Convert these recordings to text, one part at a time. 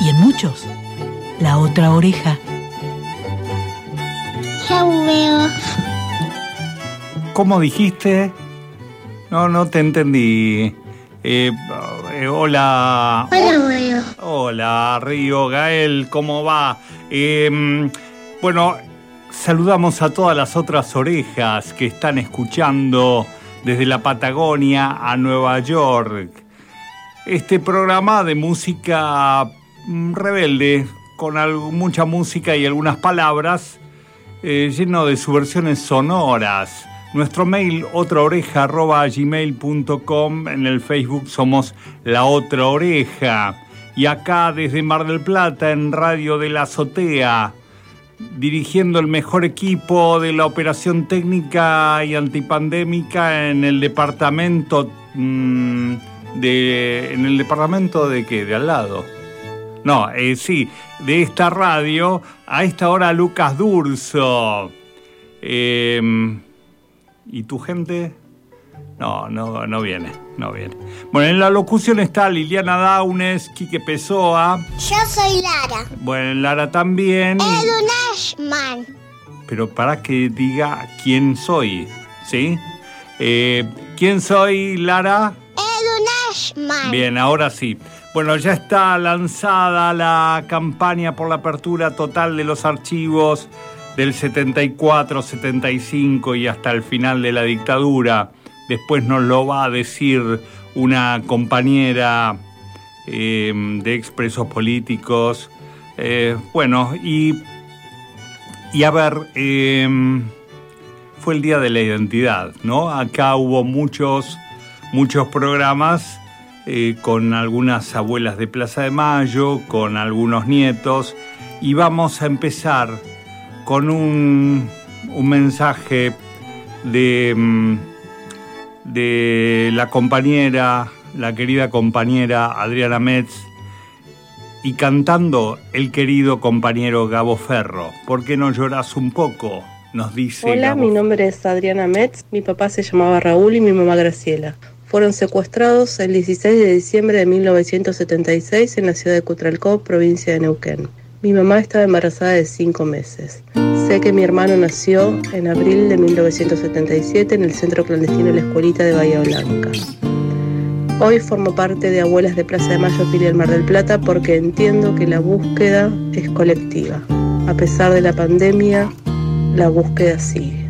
y en muchos la otra oreja. Chau, veo. ¿Cómo dijiste? No, no te entendí. Eh, eh, hola. Hola, veo. Hola, Río, Gael, ¿cómo va? Eh, bueno, saludamos a todas las otras orejas que están escuchando desde la Patagonia a Nueva York. Este programa de música rebelde, con mucha música y algunas palabras, eh, lleno de subversiones sonoras. Nuestro mail, otraoreja.gmail.com. En el Facebook somos La Otra Oreja. Y acá desde Mar del Plata, en Radio de la Azotea, dirigiendo el mejor equipo de la operación técnica y antipandémica en el departamento mm, de. ¿En el departamento de qué? De al lado. No, eh, sí, de esta radio, a esta hora Lucas Durso. Eh, ¿Y tu gente? No, no, no viene, no viene. Bueno, en la locución está Liliana Daunes, Quique Pessoa, Yo soy Lara. bueno, Lara también. y- Edun Ashman. pero para que diga quién soy, ¿sí? Eh, ¿Quién soy, Lara? Edun Ashman. Bien, ahora sí. Bueno, ya está lanzada la campaña por la apertura total de los archivos del 74, 75 y hasta el final de la dictadura. Después nos lo va a decir una compañera eh, de expresos políticos. Eh, bueno, y, y a ver, eh, fue el Día de la Identidad, ¿no? Acá hubo muchos, muchos programas eh, con algunas abuelas de Plaza de Mayo, con algunos nietos, y vamos a empezar con un, un mensaje de, mm, de la compañera, la querida compañera Adriana Metz, y cantando el querido compañero Gabo Ferro. ¿Por qué no lloras un poco? Nos dice Hola, Gabo mi nombre es Adriana Metz, mi papá se llamaba Raúl y mi mamá Graciela. Fueron secuestrados el 16 de diciembre de 1976 en la ciudad de Cutralcó, provincia de Neuquén. Mi mamá estaba embarazada de cinco meses. Sé que mi hermano nació en abril de 1977 en el centro clandestino La Escuelita de Bahía Blanca. Hoy formo parte de Abuelas de Plaza de Mayo filial Mar del Plata porque entiendo que la búsqueda es colectiva. A pesar de la pandemia, la búsqueda sigue.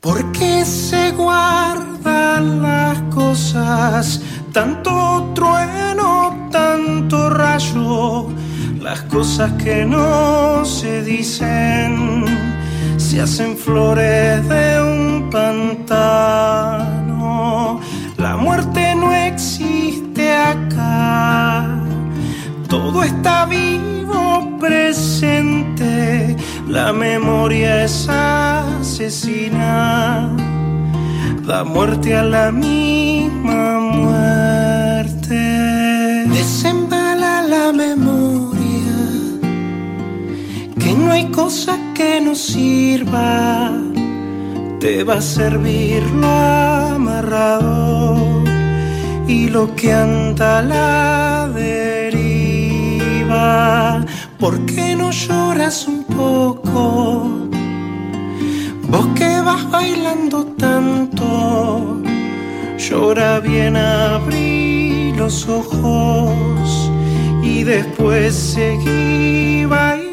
¿Por qué se guardan las cosas? Tanto trueno, tanto rayo. Las cosas que no se dicen se hacen flores de un pantano. La muerte no existe acá. Todo está vivo, presente. La memoria es asesina. Da muerte a la misma muerte. Desembala la memoria. Que no hay cosa que no sirva. Te va a servir lo amarrado y lo que anda la deriva. ¿Por qué no lloras un poco? Vos que vas bailando tanto, llora bien, abrí los ojos y después seguí bailando.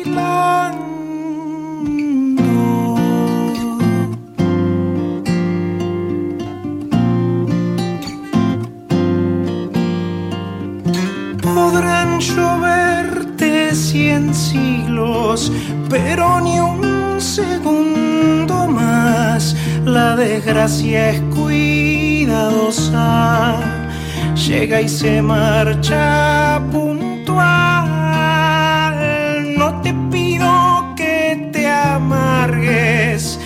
Podrán cien siglos, pero ni un segundo más. La desgracia es cuidadosa, llega y se marcha puntual. No te pido que te amargues,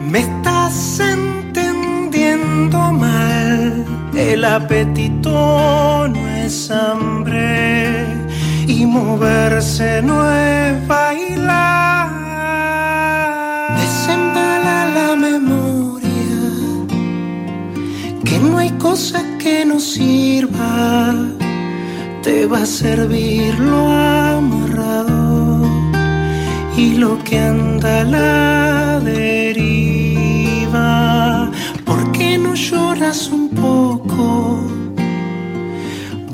me estás entendiendo mal. El apetito no es amor y moverse no es bailar. Desembala la memoria, que no hay cosa que no sirva, te va a servir lo amarrado y lo que anda a la deriva. ¿Por qué no lloras un poco?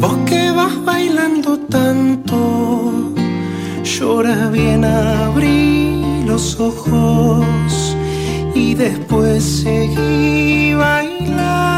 Vos que vas bailando tanto, llora bien, abrí los ojos y después seguí bailando.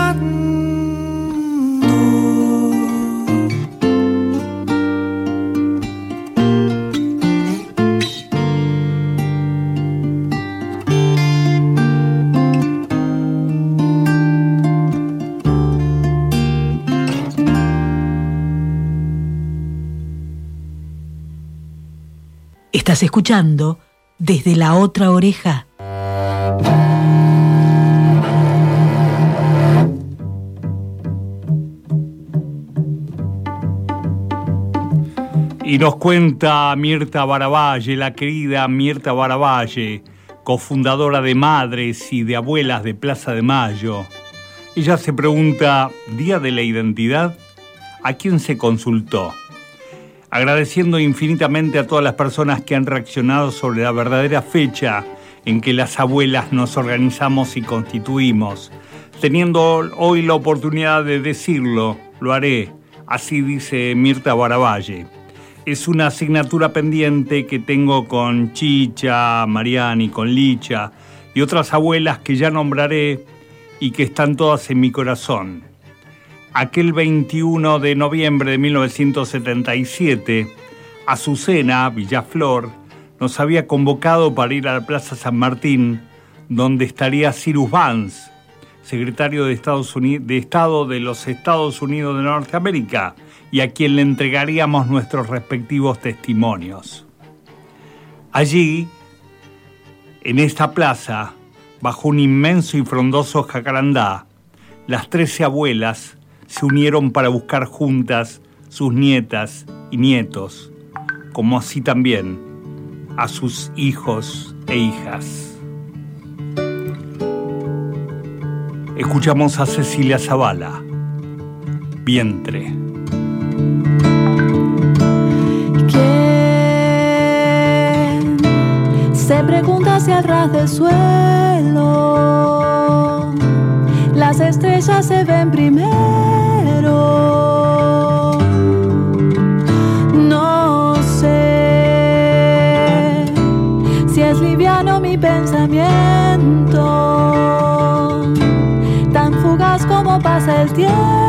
Estás escuchando desde la otra oreja. Y nos cuenta Mirta Baravalle, la querida Mirta Baravalle, cofundadora de Madres y de Abuelas de Plaza de Mayo. Ella se pregunta, ¿Día de la Identidad? ¿A quién se consultó? Agradeciendo infinitamente a todas las personas que han reaccionado sobre la verdadera fecha en que las abuelas nos organizamos y constituimos. Teniendo hoy la oportunidad de decirlo, lo haré. Así dice Mirta Baravalle es una asignatura pendiente que tengo con Chicha, Mariani, con Licha y otras abuelas que ya nombraré y que están todas en mi corazón. Aquel 21 de noviembre de 1977, Azucena Villaflor nos había convocado para ir a la Plaza San Martín, donde estaría Cyrus Vance, secretario de, de Estado de los Estados Unidos de Norteamérica, y a quien le entregaríamos nuestros respectivos testimonios. Allí, en esta plaza, bajo un inmenso y frondoso jacarandá, las trece abuelas se unieron para buscar juntas sus nietas y nietos, como así también a sus hijos e hijas. Escuchamos a Cecilia Zavala, Vientre. Se pregunta hacia ras del suelo. Las estrellas se ven primero. No sé si es liviano mi pensamiento, tan fugaz como pasa el tiempo.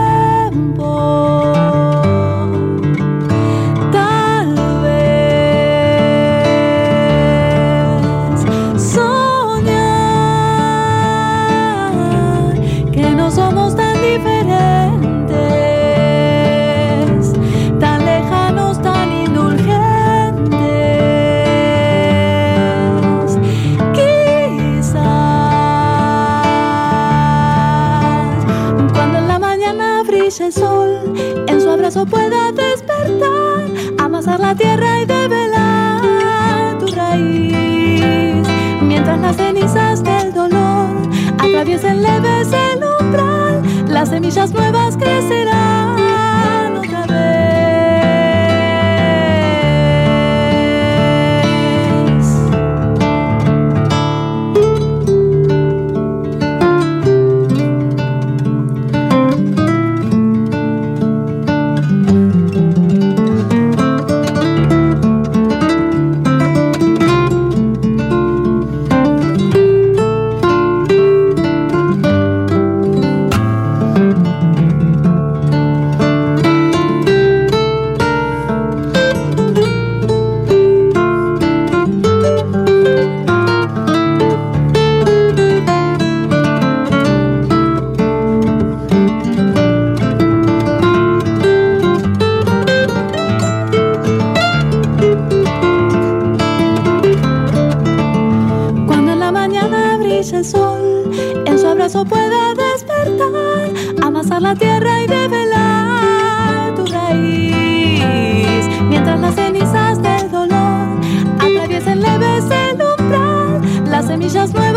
Las semillas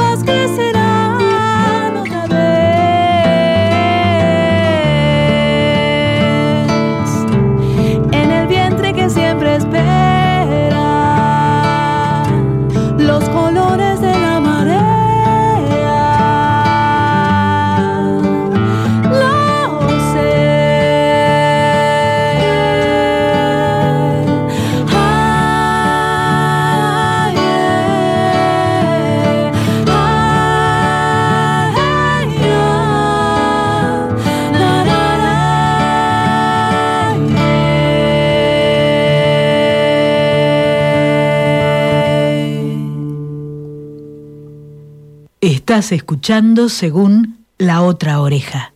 Escuchando según la otra oreja.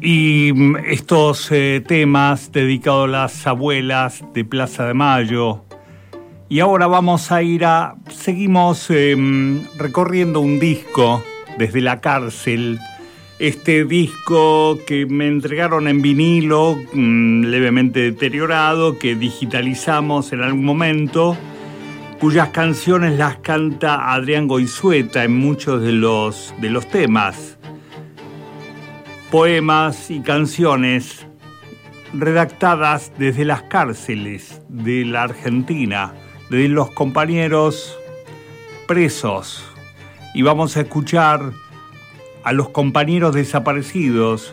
Y mm, estos eh, temas dedicados a las abuelas de Plaza de Mayo. Y ahora vamos a ir a... Seguimos mm, recorriendo un disco desde la cárcel. Este disco que me entregaron en vinilo, mm, levemente deteriorado, que digitalizamos en algún momento, cuyas canciones las canta Adrián Goizueta en muchos de los, de los temas poemas y canciones redactadas desde las cárceles de la Argentina, de los compañeros presos. Y vamos a escuchar a los compañeros desaparecidos.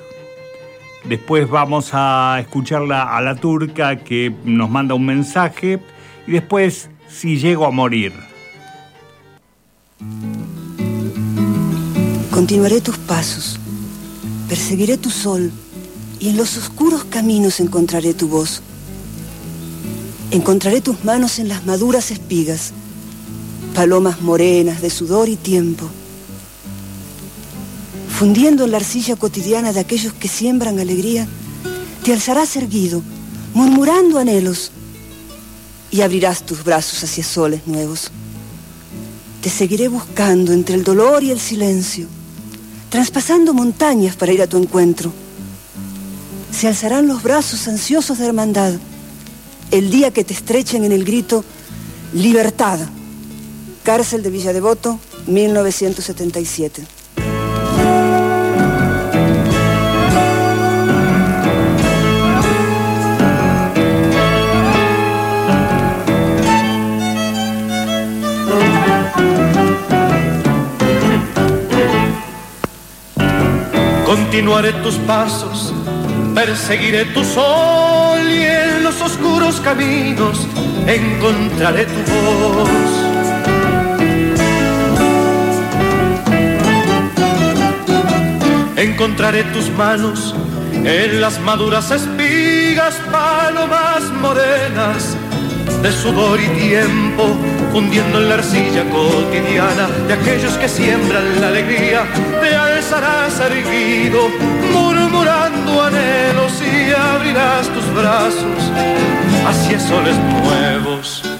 Después vamos a escucharla a la turca que nos manda un mensaje. Y después, si llego a morir. Continuaré tus pasos, perseguiré tu sol y en los oscuros caminos encontraré tu voz. Encontraré tus manos en las maduras espigas, palomas morenas de sudor y tiempo, fundiendo en la arcilla cotidiana de aquellos que siembran alegría, te alzarás erguido, murmurando anhelos, y abrirás tus brazos hacia soles nuevos. Te seguiré buscando entre el dolor y el silencio traspasando montañas para ir a tu encuentro. Se alzarán los brazos ansiosos de hermandad el día que te estrechen en el grito Libertad. Cárcel de Villa Devoto, 1977. Continuaré tus pasos, perseguiré tu sol y en los oscuros caminos encontraré tu voz. Encontraré tus manos en las maduras espigas, palomas morenas de sudor y tiempo, fundiendo en la arcilla cotidiana de aquellos que siembran la alegría, te alzarás erguido, murmurando anhelos y abrirás tus brazos hacia soles nuevos.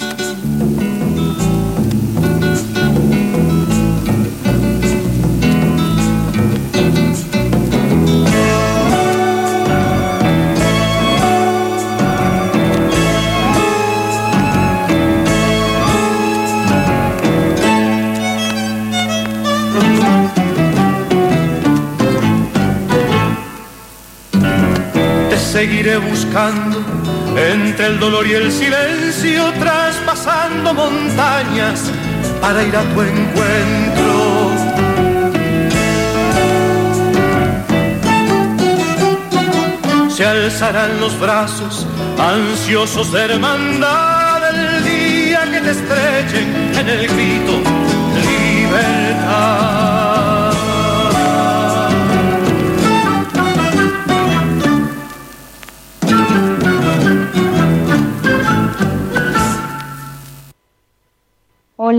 Seguiré buscando entre el dolor y el silencio, traspasando montañas para ir a tu encuentro. Se alzarán los brazos ansiosos de hermandad el día que te estrechen en el grito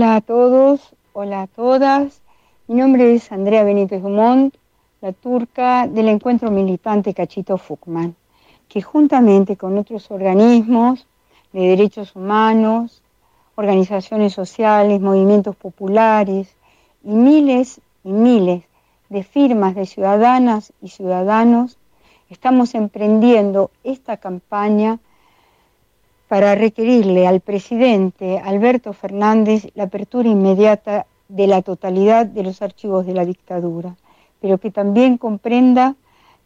Hola a todos, hola a todas. Mi nombre es Andrea Benítez Dumont, la turca del encuentro militante Cachito Fukman, que juntamente con otros organismos de derechos humanos, organizaciones sociales, movimientos populares y miles y miles de firmas de ciudadanas y ciudadanos, estamos emprendiendo esta campaña para requerirle al presidente Alberto Fernández la apertura inmediata de la totalidad de los archivos de la dictadura, pero que también comprenda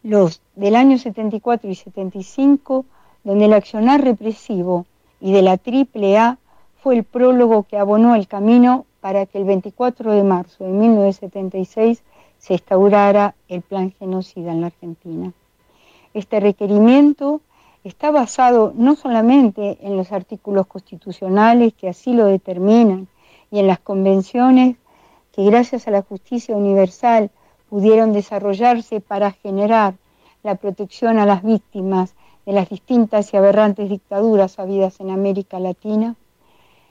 los del año 74 y 75, donde el accionar represivo y de la AAA fue el prólogo que abonó el camino para que el 24 de marzo de 1976 se instaurara el plan genocida en la Argentina. Este requerimiento está basado no solamente en los artículos constitucionales que así lo determinan y en las convenciones que gracias a la justicia universal pudieron desarrollarse para generar la protección a las víctimas de las distintas y aberrantes dictaduras habidas en América Latina,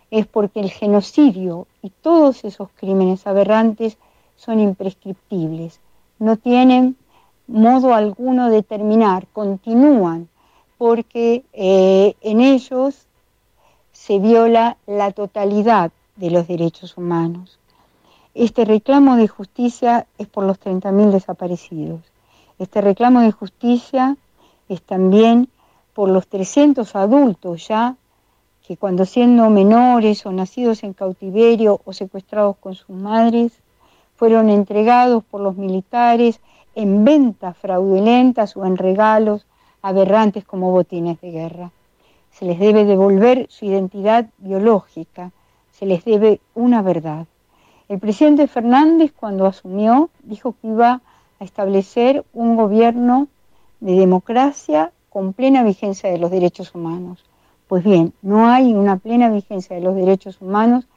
es porque el genocidio y todos esos crímenes aberrantes son imprescriptibles, no tienen modo alguno de terminar, continúan, porque eh, en ellos se viola la totalidad de los derechos humanos. Este reclamo de justicia es por los 30.000 desaparecidos. Este reclamo de justicia es también por los 300 adultos ya que cuando siendo menores o nacidos en cautiverio o secuestrados con sus madres, fueron entregados por los militares en ventas fraudulentas o en regalos aberrantes como botines de guerra. Se les debe devolver su identidad biológica, se les debe una verdad. El presidente Fernández cuando asumió dijo que iba a establecer un gobierno de democracia con plena vigencia de los derechos humanos. Pues bien, no hay una plena vigencia de los derechos humanos,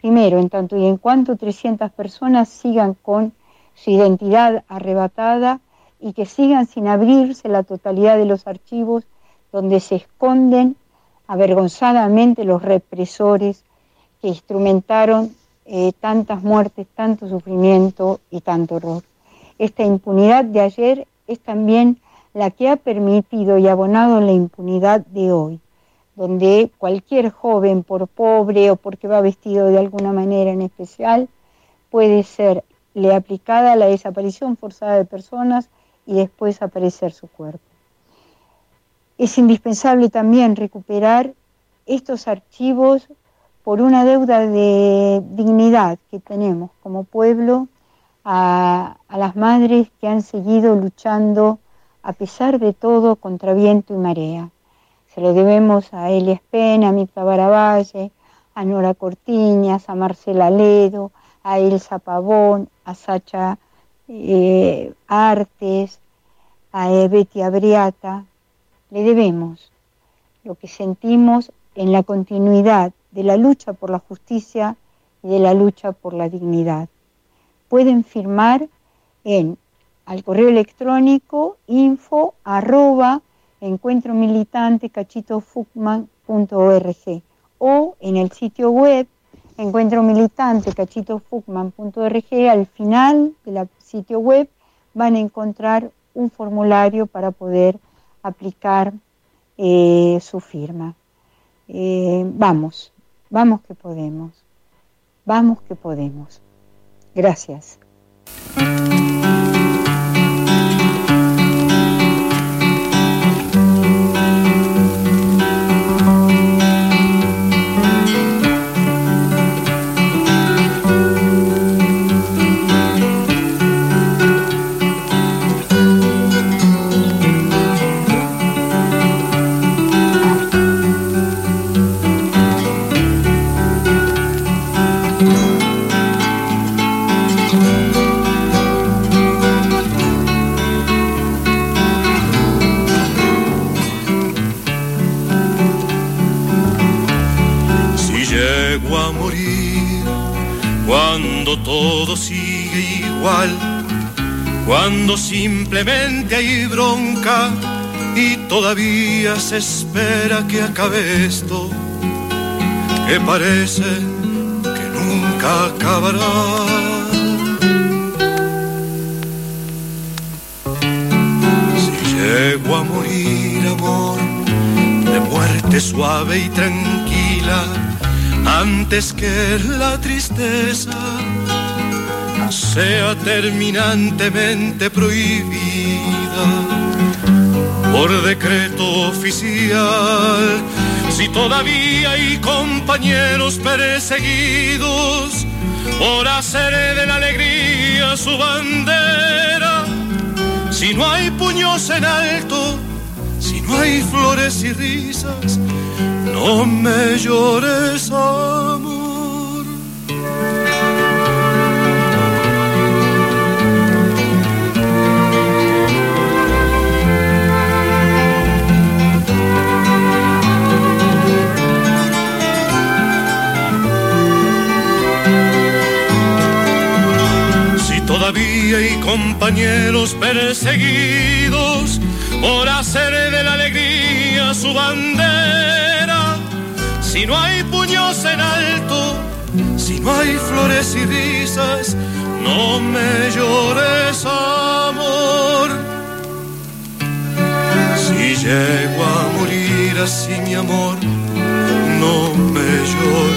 primero, en tanto y en cuanto 300 personas sigan con su identidad arrebatada y que sigan sin abrirse la totalidad de los archivos donde se esconden avergonzadamente los represores que instrumentaron eh, tantas muertes, tanto sufrimiento y tanto horror. Esta impunidad de ayer es también la que ha permitido y abonado la impunidad de hoy donde cualquier joven, por pobre o porque va vestido de alguna manera en especial, puede ser le aplicada la desaparición forzada de personas y después aparecer su cuerpo. Es indispensable también recuperar estos archivos por una deuda de dignidad que tenemos como pueblo a, las madres que han seguido luchando a pesar de todo contra viento y marea. Se lo debemos a Elias Pena, a Mirta Baravalle, a Nora Cortiñas, a Marcela Ledo, a Elsa Pavón, a Sacha eh, Artes, a Betty Abriata. Le debemos lo que sentimos en la continuidad de la lucha por la justicia y de la lucha por la dignidad. Pueden firmar en al correo electrónico info arroba encuentro militante cachitofugman.org o en el sitio web encuentro militante cachitofugman.org al final del sitio web van a encontrar un formulario para poder aplicar eh, su firma. Eh, vamos, vamos que podemos, vamos que podemos. Gracias. Cuando simplemente hay bronca y todavía se espera que acabe esto, que parece que nunca acabará. Si llego a morir, amor, de muerte suave y tranquila antes que la tristeza sea terminantemente prohibida por decreto oficial. Si todavía hay compañeros perseguidos por hacer de la alegría su bandera, si no hay puños en alto, si no hay flores y risas, no me llores amor. Compañeros perseguidos por hacer de la alegría su bandera, si no hay puños en alto, si no hay flores y risas, no me llores amor. Si llego a morir así mi amor, no me llores.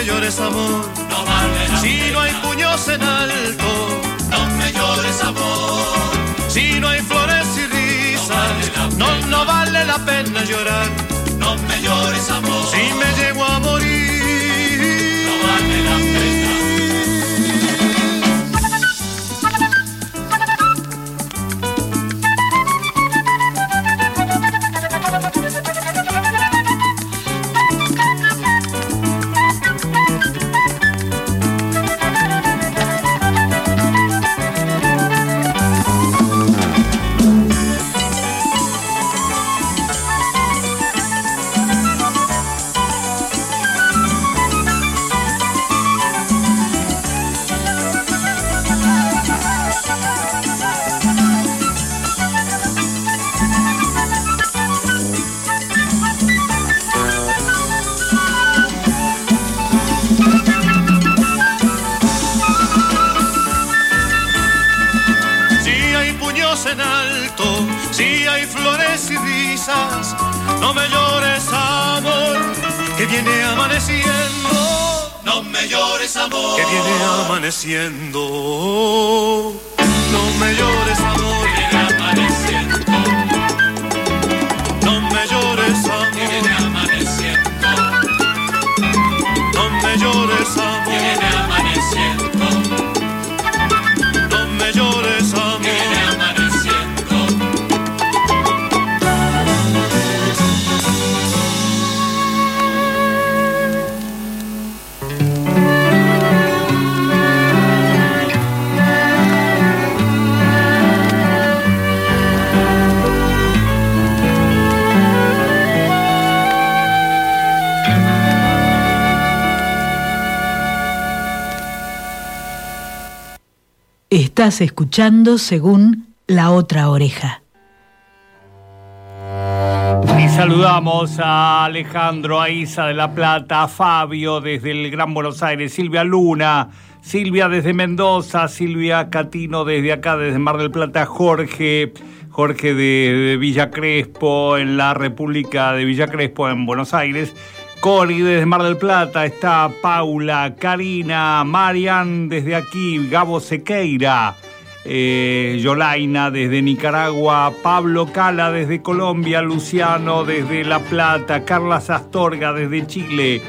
Me llores amor. no vale la Si pena. no hay puños en alto, No me llores amor, si no hay flores y risas, no, no vale la pena llorar. no me llores amor, Si me llego a morir, amaneciendo. Estás escuchando según la otra oreja. Y saludamos a Alejandro, a de La Plata, a Fabio desde el Gran Buenos Aires, Silvia Luna, Silvia desde Mendoza, Silvia Catino desde acá, desde Mar del Plata, Jorge, Jorge de, de Villa Crespo, en la República de Villa Crespo, en Buenos Aires. Cori desde Mar del Plata, está Paula, Karina, Marian desde aquí, Gabo Sequeira, eh, Yolaina desde Nicaragua, Pablo Cala desde Colombia, Luciano desde La Plata, Carla Astorga desde Chile,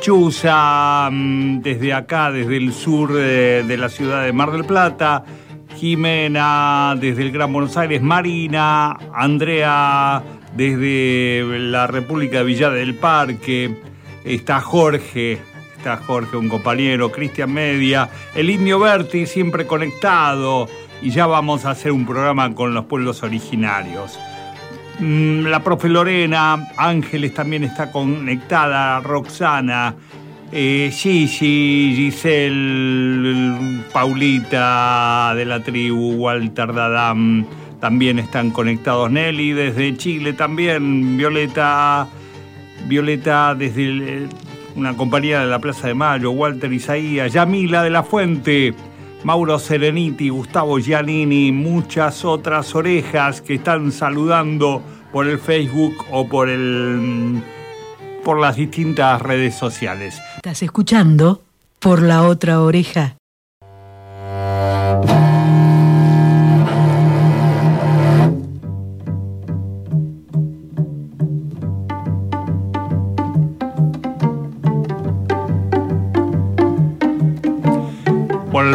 Chuza mm, desde acá, desde el sur eh, de la ciudad de Mar del Plata, Jimena desde el Gran Buenos Aires, Marina, Andrea desde la República de Villa del Parque, está Jorge, está Jorge, un compañero, Cristian Media, el Indio Berti, siempre conectado, y ya vamos a hacer un programa con los pueblos originarios. Mm, La profe Lorena, Ángeles también está conectada, Roxana, eh, Gigi, Giselle, Paulita de la tribu, Walter Dadam, también están conectados. Nelly desde Chile también, Violeta, Violeta desde una compañía de la Plaza de Mayo, Walter Isaías, Yamila de la Fuente, Mauro Sereniti, Gustavo Giannini, muchas otras orejas que están saludando por el Facebook o por el por las distintas redes sociales. Estás escuchando por la otra oreja.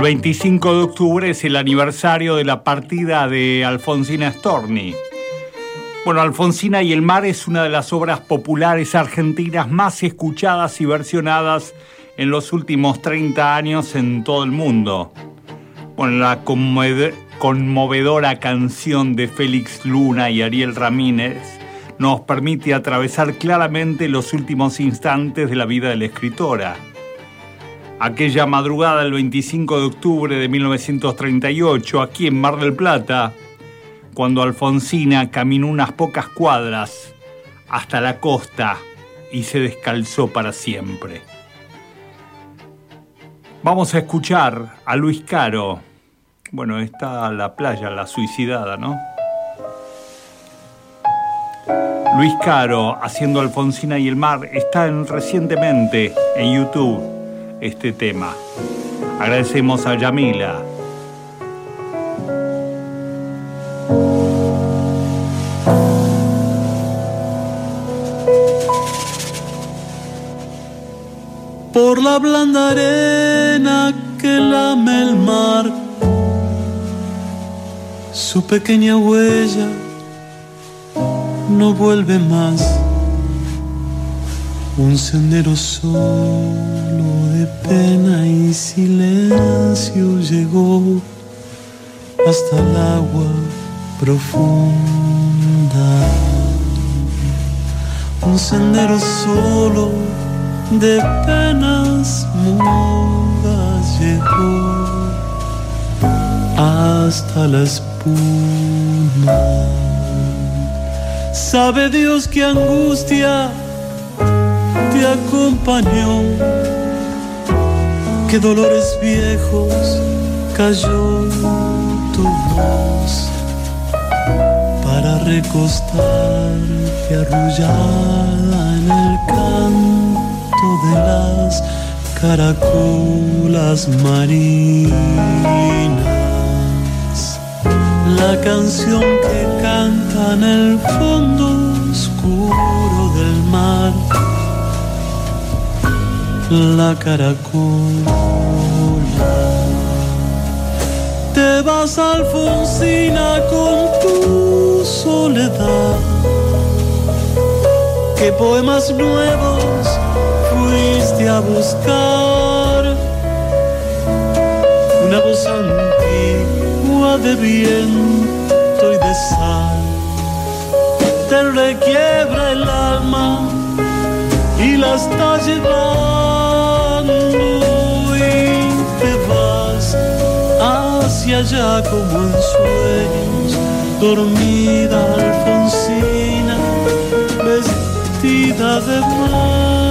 El 25 de octubre es el aniversario de la partida de Alfonsina Storni. Bueno, Alfonsina y el mar es una de las obras populares argentinas más escuchadas y versionadas en los últimos 30 años en todo el mundo. Bueno, la conmove- conmovedora canción de Félix Luna y Ariel Ramírez nos permite atravesar claramente los últimos instantes de la vida de la escritora. Aquella madrugada del 25 de octubre de 1938, aquí en Mar del Plata, cuando Alfonsina caminó unas pocas cuadras hasta la costa y se descalzó para siempre. Vamos a escuchar a Luis Caro. Bueno, está la playa, la suicidada, ¿no? Luis Caro haciendo Alfonsina y el mar está en- recientemente en YouTube este tema. Agradecemos a Yamila. por la blanda arena que lame el mar. Su pequeña huella no vuelve más. Un sendero solo de pena y silencio llegó hasta el agua profunda. Un sendero solo de penas mudas llegó hasta la espuma. Sabe Dios que angustia te acompañó, que dolores viejos cayó tu voz para recostarte arrullada en el canto de las caracolas marinas. La canción que canta en el fondo oscuro del mar. La caracola. Te vas Alfonsina con tu soledad. ¿Qué poemas nuevos fuiste a buscar? Una voz antigua de viento y de sal te requiebra el alma y la está llevando hacia allá como en sueños, dormida Alfonsina, vestida de mar.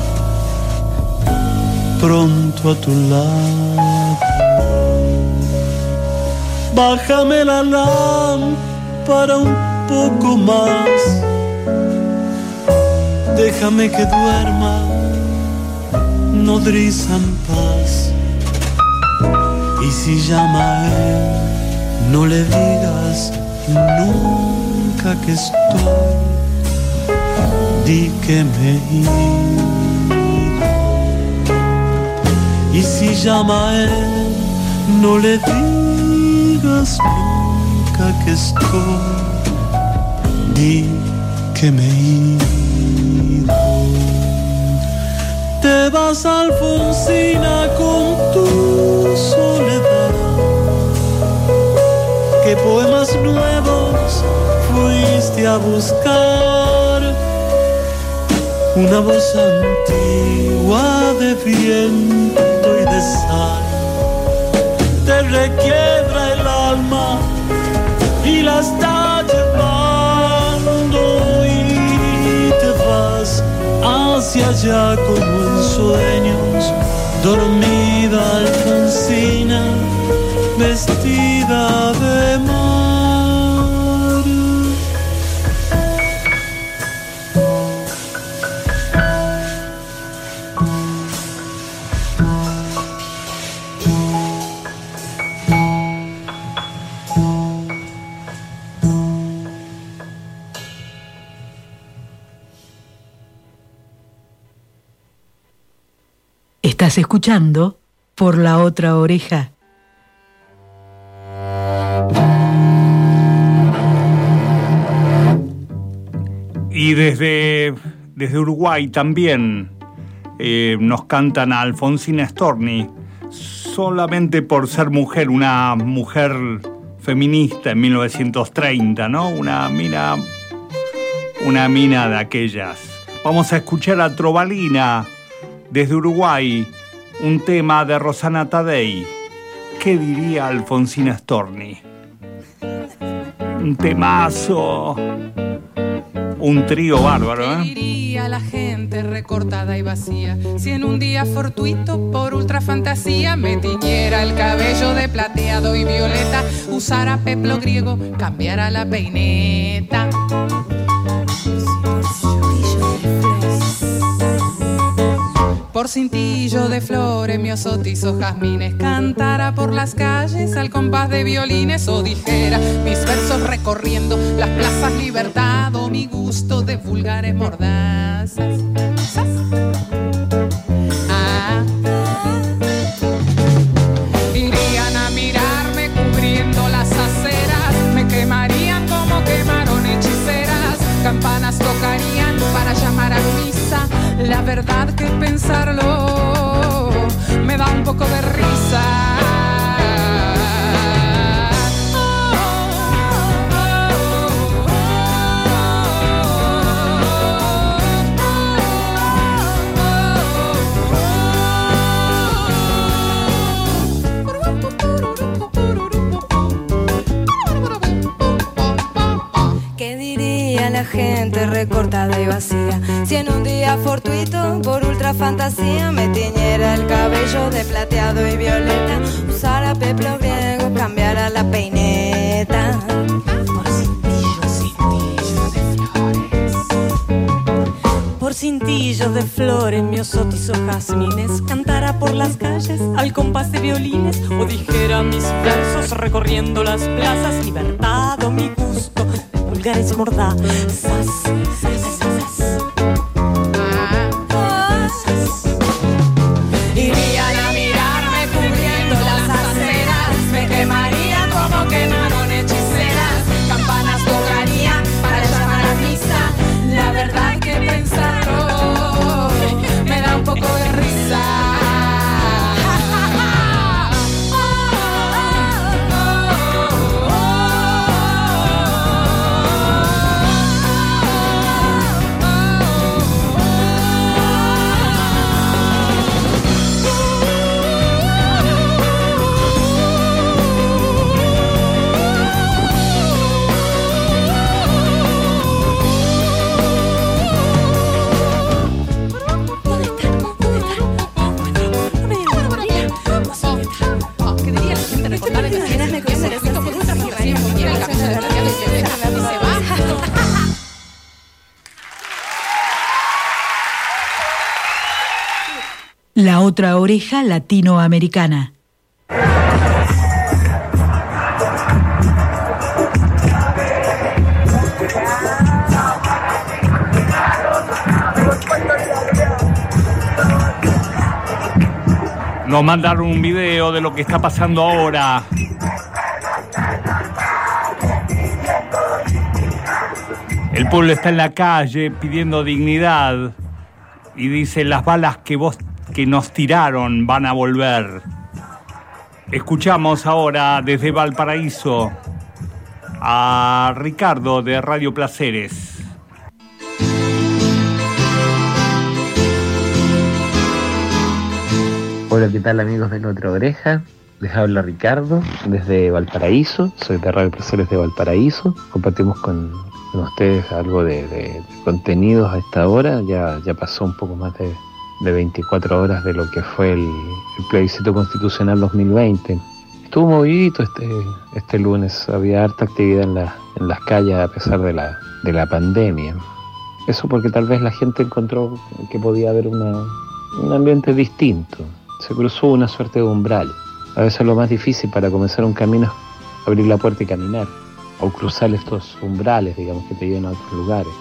pronto a tu lado. Bájame la lámpara un poco más, déjame que duerma nodriza en paz. Y si llama a él, no le digas nunca que estoy, di que me he Y si llama a él, no le digas nunca que estoy, di que me ido. Te vas Alfonsina con tu soledad. ¿Qué poemas nuevos fuiste a buscar? Una voz antigua de viento y de sal te requiebra el alma y la está llevando y te vas hacia allá como en sueños, dormida Alfonsina, vestida de mar. Escuchando por la otra oreja. Y desde, desde Uruguay también eh, nos cantan a Alfonsina Storni, solamente por ser mujer, una mujer feminista en 1930, ¿no? Una mina, una mina de aquellas. Vamos a escuchar a Trovalina desde Uruguay, un tema de Rosana Tadei. ¿Qué diría Alfonsina Storni? Un temazo. Un trío bárbaro, ¿eh? diría la gente recortada y vacía si en un día fortuito por ultra fantasía me tiñera el cabello de plateado y violeta usara peplo griego cambiara la peineta cintillo de flores, miosotis o jazmines, cantara por las calles al compás de violines o dijera mis versos recorriendo las plazas libertad o mi gusto de vulgares mordazas. La verdad que pensarlo me da un poco de risa. Gente recortada y vacía? Si en un día fortuito, por ultra fantasía, me tiñera el cabello de plateado y violeta, usara peplo griego, cambiara la peineta. Por cintillos de flores, miosotis o jazmines, cantara por las calles al compás de violines, o dijera mis versos recorriendo las plazas, libertad o mi gusto de vulgares mordazas. Irían otra oreja latinoamericana. Nos mandaron un video de lo que está pasando ahora. El pueblo está en la calle pidiendo dignidad y dice las balas que vos que nos tiraron van a volver. Escuchamos ahora desde Valparaíso a Ricardo de Radio Placeres. Hola, ¿qué tal amigos de Otra Oreja? Les habla Ricardo desde Valparaíso, soy de Radio Placeres de Valparaíso. Compartimos con, ustedes algo de, de- de contenidos a esta hora, ya, ya pasó un poco más de, de 24 horas de lo que fue el, plebiscito constitucional 2020. Estuvo movidito este, este lunes, había harta actividad en, en las calles a pesar de la, de la pandemia. Eso porque tal vez la gente encontró que podía haber una, un ambiente distinto. Se cruzó una suerte de umbral. A veces lo más difícil para comenzar un camino es abrir la puerta y caminar, o cruzar estos umbrales, digamos, que te llevan a otros lugares.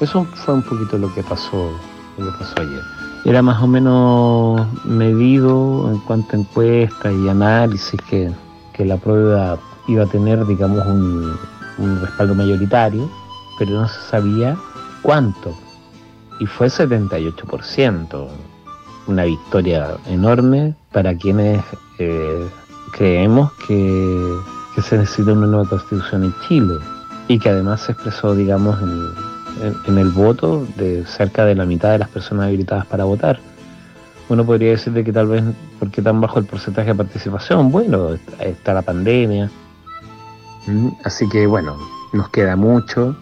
Eso fue un poquito lo que pasó, lo que pasó ayer. Era más o menos medido en cuanto a encuestas y análisis que, que la prueba iba a tener, digamos, un, respaldo mayoritario, pero no se sabía cuánto. Y fue 78%, una victoria enorme para quienes eh, creemos que, que se necesita una nueva constitución en Chile y que además se expresó, digamos, en, en- el voto de cerca de la mitad de las personas habilitadas para votar. Uno podría decir de que tal vez, ¿por qué tan bajo el porcentaje de participación? Bueno, está- la pandemia. Mm, Así que bueno, nos queda mucho.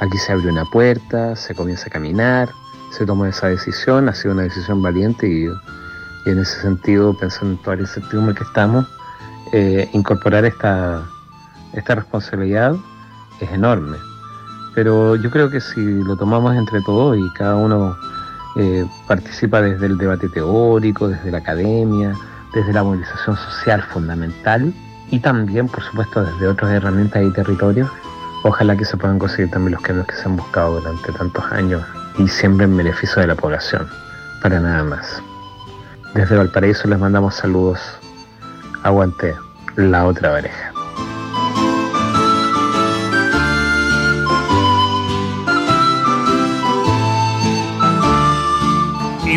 Aquí se abre una puerta, se comienza a caminar, se toma esa decisión, ha sido una decisión valiente y, y en ese sentido, pensando en toda la incertidumbre que estamos, eh, incorporar esta, esta responsabilidad es enorme. Pero yo creo que si lo tomamos entre todos y cada uno eh, participa desde el debate teórico, desde la academia, desde la movilización social fundamental y también, por supuesto, desde otras herramientas y territorios, ojalá que se puedan conseguir también los cambios que se han buscado durante tantos años y siempre en beneficio de la población, para nada más. Desde Valparaíso les mandamos saludos. Aguante la otra oreja.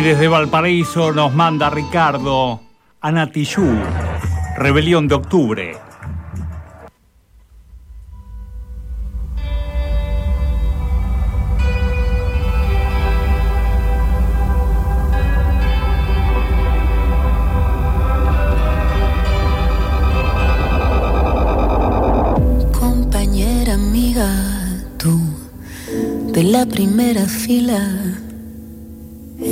Desde Valparaíso nos manda Ricardo Anatillú, Rebelión de Octubre. Compañera amiga, tú de la primera fila,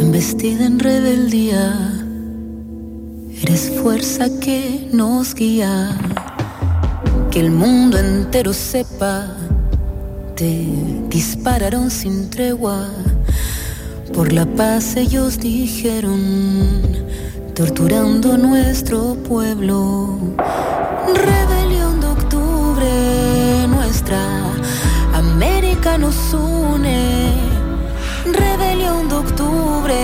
embestida en rebeldía, eres fuerza que nos guía, que el mundo entero sepa, te dispararon sin tregua, por la paz ellos dijeron, torturando nuestro pueblo. Rebelión de octubre, nuestra América nos une. Octubre,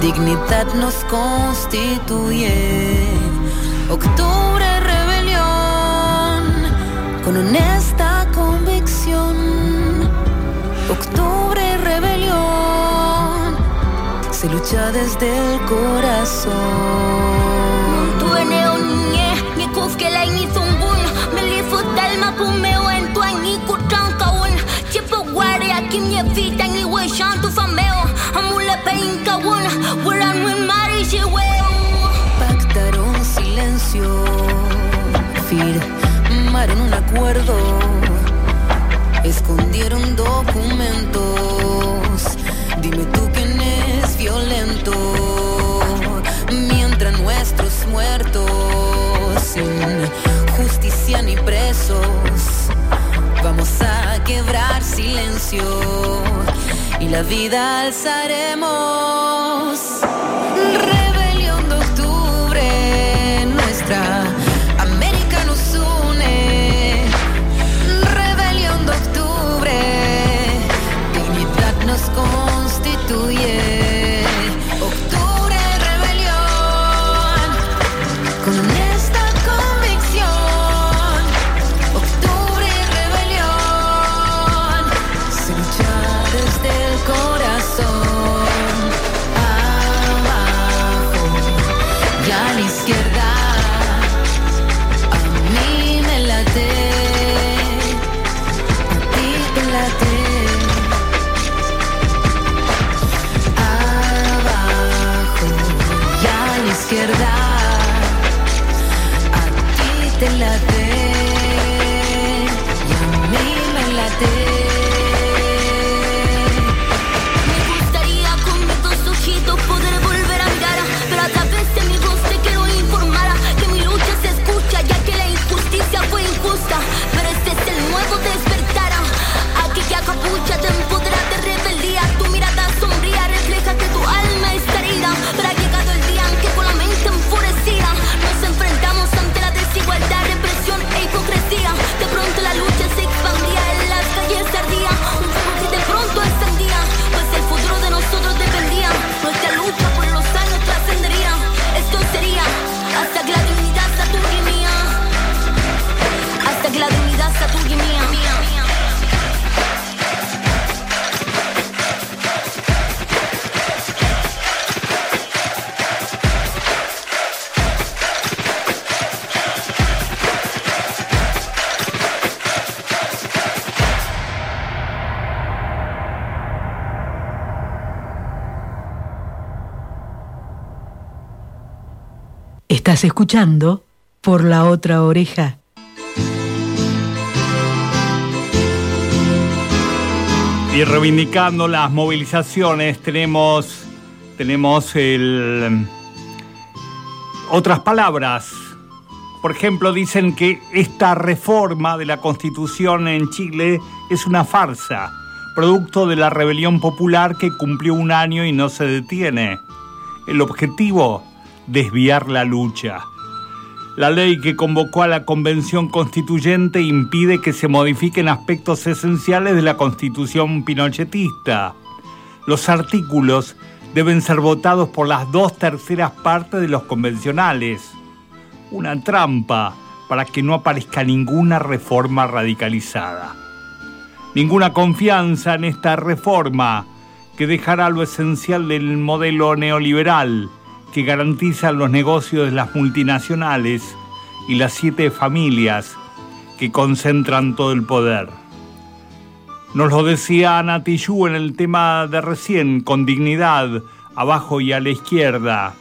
dignidad nos constituye. Octubre, rebelión, con honesta convicción. Octubre, rebelión, se lucha desde el corazón. Aquí mi vita ni wishan tu fameo, amule wuran muy mari shiweo. Pactaron silencio, firmaron un acuerdo, escondieron documentos. Dime tú quién es violento, mientras nuestros muertos, sin justicia ni presos, vamos a quebrar silencio y la vida alzaremos. Rebelión de octubre, nuestra América nos une. Rebelión de octubre, dignidad nos constituye. Escuchando por la otra oreja. Y reivindicando las movilizaciones, tenemos, tenemos el, otras palabras. Por ejemplo, dicen que esta reforma de la Constitución en Chile es una farsa, producto de la rebelión popular que cumplió un año y no se detiene. El objetivo, desviar la lucha. La ley que convocó a la Convención Constituyente impide que se modifiquen aspectos esenciales de la Constitución pinochetista. Los artículos deben ser votados por las dos terceras partes de los convencionales. Una trampa para que no aparezca ninguna reforma radicalizada. Ninguna confianza en esta reforma que dejará lo esencial del modelo neoliberal que garantizan los negocios de las multinacionales y las siete familias que concentran todo el poder. Nos lo decía Ana en el tema de recién, con dignidad, abajo y a la izquierda.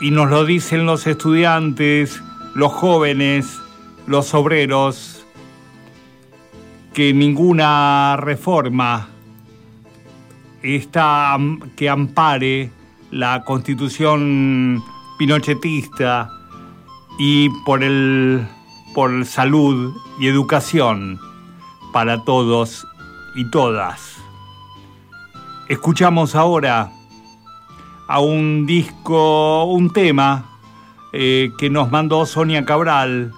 Y nos lo dicen los estudiantes, los jóvenes, los obreros, que ninguna reforma está que ampare la constitución pinochetista y por el por salud y educación para todos y todas. Escuchamos ahora a un disco, un tema eh, que nos mandó Sonia Cabral,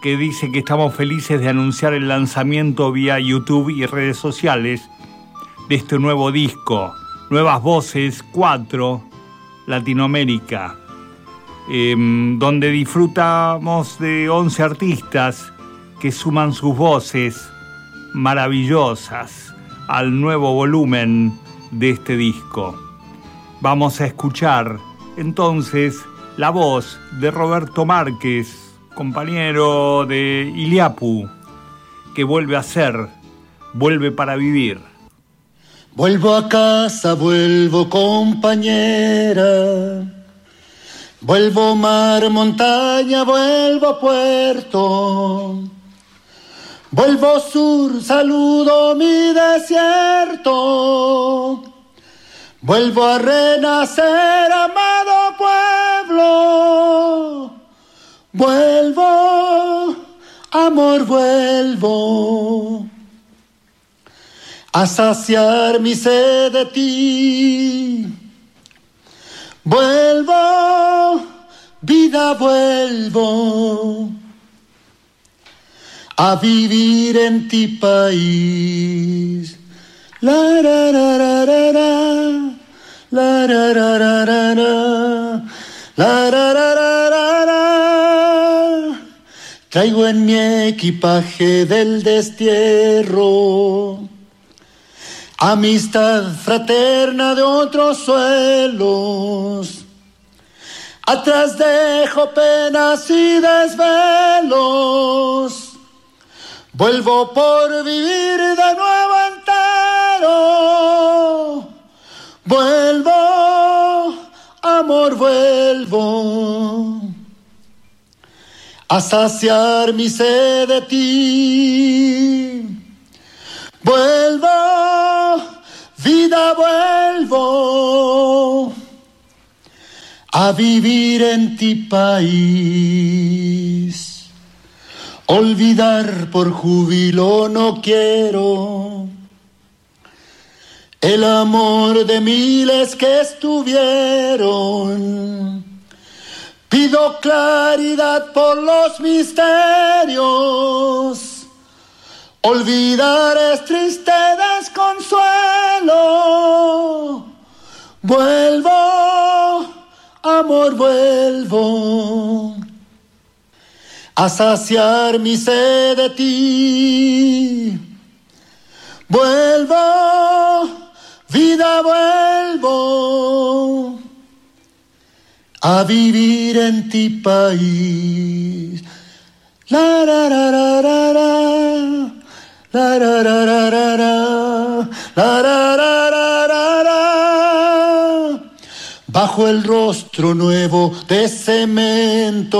que dice que estamos felices de anunciar el lanzamiento vía YouTube y redes sociales de este nuevo disco, Nuevas Voces 4, Latinoamérica, em, donde disfrutamos de 11 artistas que suman sus voces maravillosas al nuevo volumen de este disco. Vamos a escuchar entonces la voz de Roberto Márquez, compañero de Iliapu, que vuelve a ser, vuelve para vivir. Vuelvo a casa, vuelvo compañera. Vuelvo mar, montaña, vuelvo puerto. Vuelvo sur, saludo mi desierto. Vuelvo a renacer, amado pueblo. Vuelvo, amor, vuelvo. A saciar mi sed de ti. Vuelvo, vida, vuelvo a vivir en ti país. La ra ra ra ra ra, la ra ra ra ra ra, la ra ra ra ra ra. Traigo en mi equipaje del destierro amistad fraterna de otros suelos. Atrás dejo penas y desvelos. Vuelvo por vivir de nuevo entero. Vuelvo, amor, vuelvo a saciar mi sed de ti. Vuelvo, vida, vuelvo a vivir en ti país. Olvidar por júbilo no quiero el amor de miles que estuvieron. Pido claridad por los misterios. Olvidar es triste desconsuelo. Vuelvo, amor, vuelvo a saciar mi sed de ti. Vuelvo, vida, vuelvo a vivir en ti país. La la la. Bajo el rostro nuevo de cemento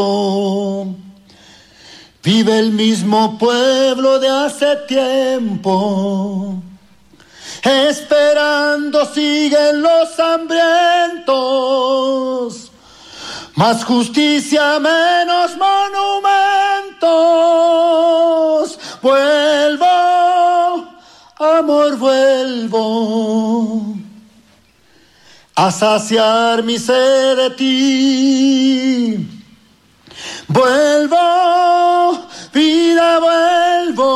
vive el mismo pueblo de hace tiempo. Esperando siguen los hambrientos. Más justicia, menos monumentos. Vuelvo, amor, vuelvo a saciar mi sed de ti. Vuelvo, vida, vuelvo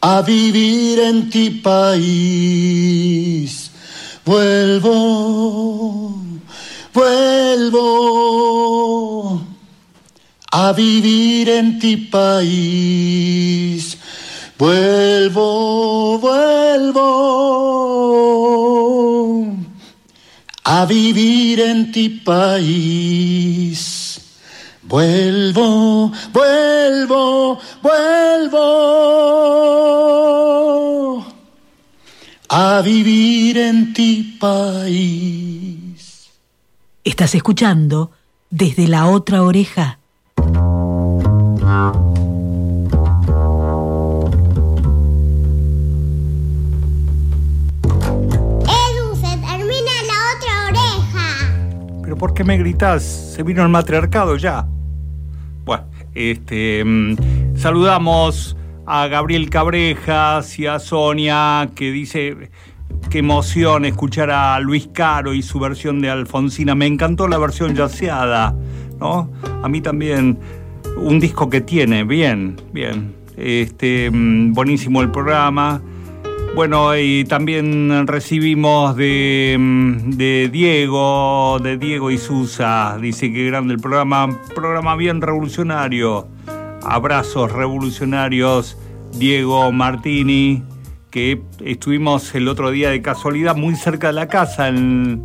a vivir en ti país. Vuelvo, vuelvo a vivir en ti país. Vuelvo, vuelvo a vivir en ti país. Vuelvo, vuelvo, vuelvo a vivir en ti país. Estás escuchando desde la otra oreja. Edu, se termina la otra oreja. ¿Pero por qué me gritás? Se vino el matriarcado ya. Bueno, este, mm, saludamos a Gabriel Cabrejas y a Sonia, que dice qué emoción escuchar a Luis Caro y su versión de Alfonsina. Me encantó la versión yaceada, ¿no? A mí también. Un disco que tiene, bien, bien. Este, mm, buenísimo el programa. Bueno, y también recibimos de, mm, de Diego, de Diego y Susa. Dice que grande el programa, programa bien revolucionario. Abrazos revolucionarios, Diego Martini, que estuvimos el otro día de casualidad muy cerca de la casa, en,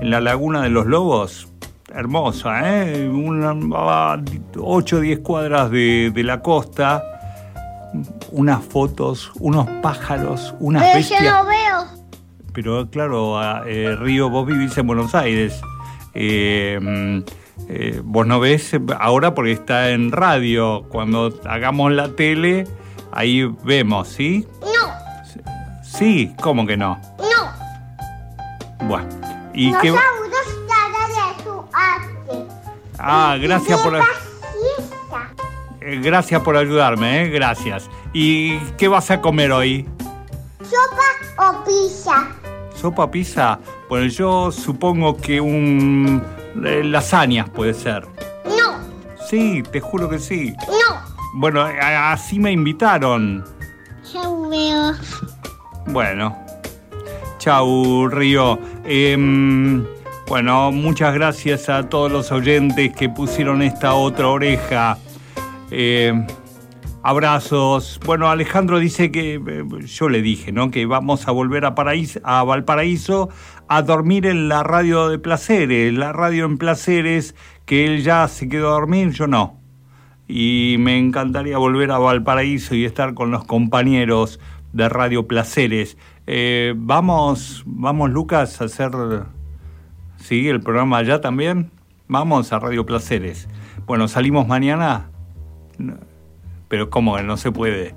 en la Laguna de los Lobos. Hermosa, ¿eh? Una, a 8 o 10 cuadras de, de la costa. Unas fotos, unos pájaros, unas Pero bestias. yo no veo. Pero claro, a- eh, Río, vos vivís en Buenos Aires. Eh, mm, eh, vos no ves ahora porque está en radio. Cuando hagamos la tele, ahí vemos, ¿sí? No, Sí, ¿cómo que no? no. Bueno, y autos estarán de su arte. Ah, gracias por... Eh, Gracias por ayudarme, ¿eh? gracias. ¿Y qué vas a comer hoy? ¿Sopa o pizza? ¿Sopa pizza? Bueno, yo supongo que un... eh, lasañas puede ser. No, Sí, te juro que sí. no. Bueno, así me invitaron. Veo. Bueno. Chau, Río. Em, bueno, muchas gracias a todos los oyentes que pusieron esta otra oreja. Em, abrazos. Bueno, Alejandro dice que, eh, yo le dije, ¿no? Que vamos a volver a, a Valparaíso a dormir en la radio de Placeres, la radio en Placeres, que él ya se quedó a dormir, yo no y me encantaría volver a Valparaíso y estar con los compañeros de Radio Placeres. Eh, vamos, vamos Lucas a hacer, sí, el programa allá también. Vamos a Radio Placeres. Bueno, salimos mañana, pero cómo no se puede.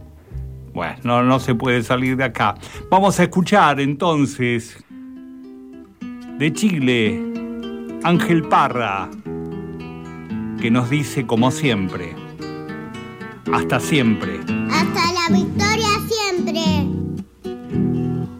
Bueno, no, no se puede salir de acá. Vamos a escuchar entonces de Chile, Ángel Parra, que nos dice como siempre, hasta siempre. Hasta la victoria.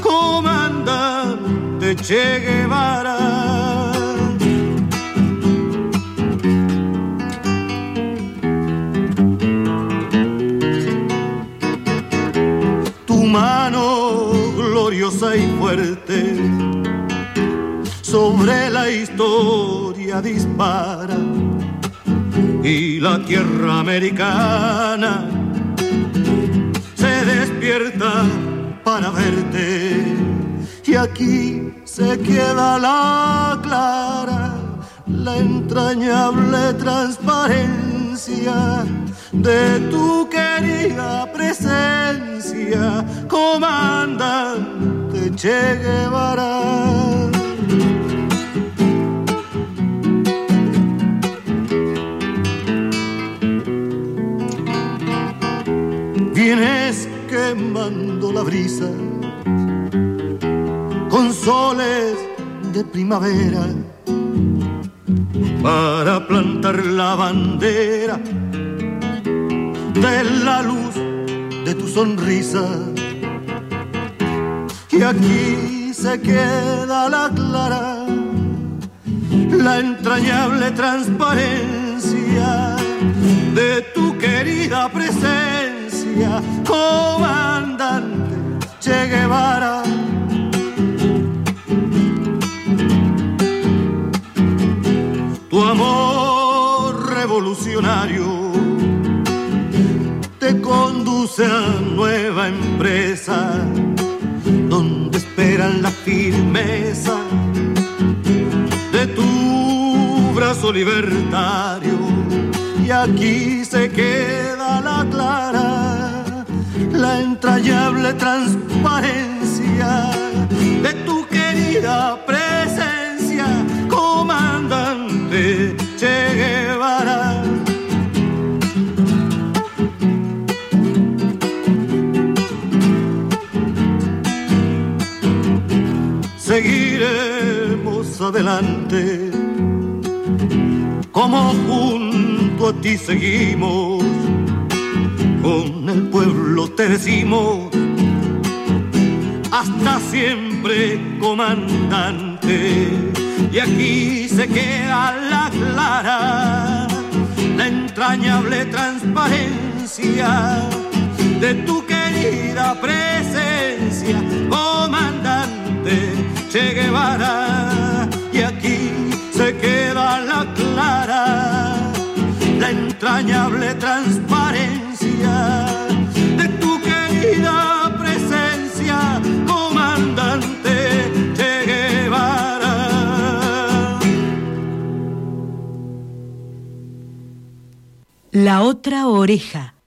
comandante Che Guevara. Tu mano gloriosa y fuerte sobre la historia dispara y la tierra americana se despierta para verte y aquí se queda la clara, la entrañable transparencia de tu querida presencia, comandante Che Guevara. Vienes quemando la brisa con soles de primavera para plantar la bandera de la luz de tu sonrisa. Y aquí se queda la clara, la entrañable transparencia de tu querida presencia, comandante Che Guevara. Tu amor revolucionario te conduce a nueva empresa donde esperan la firmeza de tu brazo libertario y aquí se queda la clara la entrañable transparencia de tu querida presencia comandante Che Guevara. Seguiremos adelante, como junto a ti seguimos, pueblo te decimos, hasta siempre comandante, y aquí se queda la clara, la entrañable transparencia de tu querida presencia, comandante Che Guevara. Y aquí se queda la clara, la entrañable transparencia querida presencia, comandante Che Guevara. La otra oreja.